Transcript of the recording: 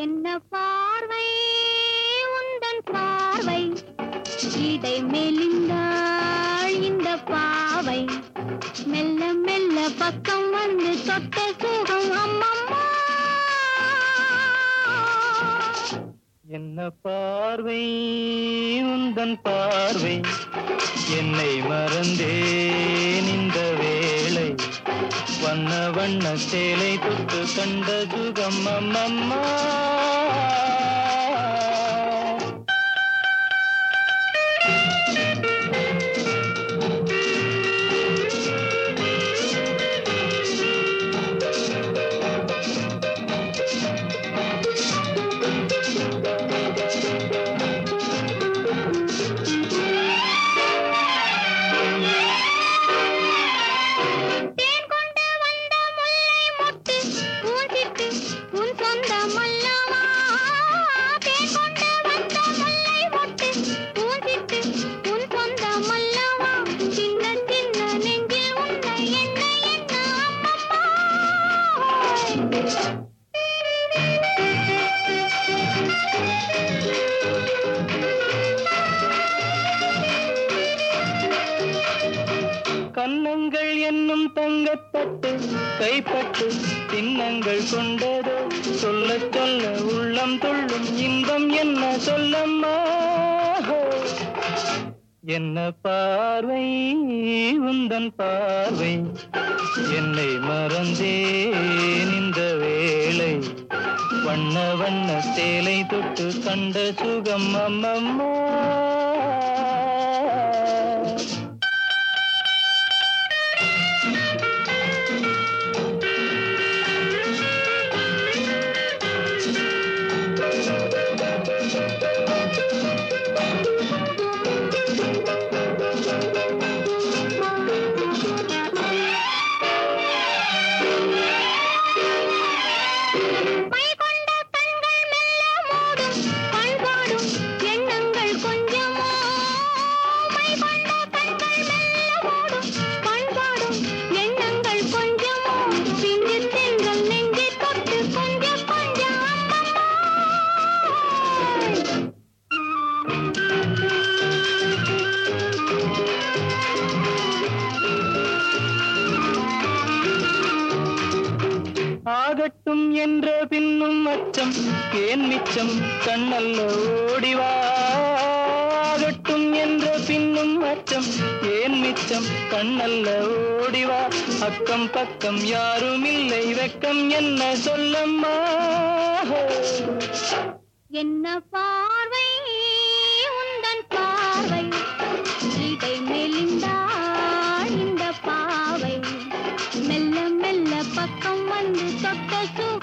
என்ன பார்வை? உந்தன் பார்வை. இடை மெலிந்தாள் இந்த பாவை. மெல்ல மெல்ல பக்கம் வந்து தொட்ட சுகம் அம்மம்மா. என்ன பார்வை? உந்தன் பார்வை. என்னை மறந்தேன் இந்த வண்ண வண்ண சேலை தொட்டு கண்ட சுகம் அம்மம்மா. தங்கத்தட்டு கைப்பட்டு சின்னங்கள் கொண்டது? சொல்ல சொல்ல உள்ளம் துள்ளும் இன்பம் என்ன சொல்லம்மா? என்ன பார்வை? உந்தன் பார்வை. என்னை மறந்தேன் இந்த வேளை. வண்ண வண்ண சேலை தொட்டு கண்ட சுகம் அம்மம்மா. ஆகட்டும் என்ற பின்னும் அச்சம் ஏன் மிச்சம்? கண்ணல்ல ஓடிவா ஆகட்டும் என்ற பின்னும் அச்சம் ஏன் மிச்சம்? கண்ணல்ல ஓடிவா அக்கம் பக்கம் யாரும் இல்லை வெக்கம் என்ன சொல்லம்மா? என்னப்பா? இந்த பாவை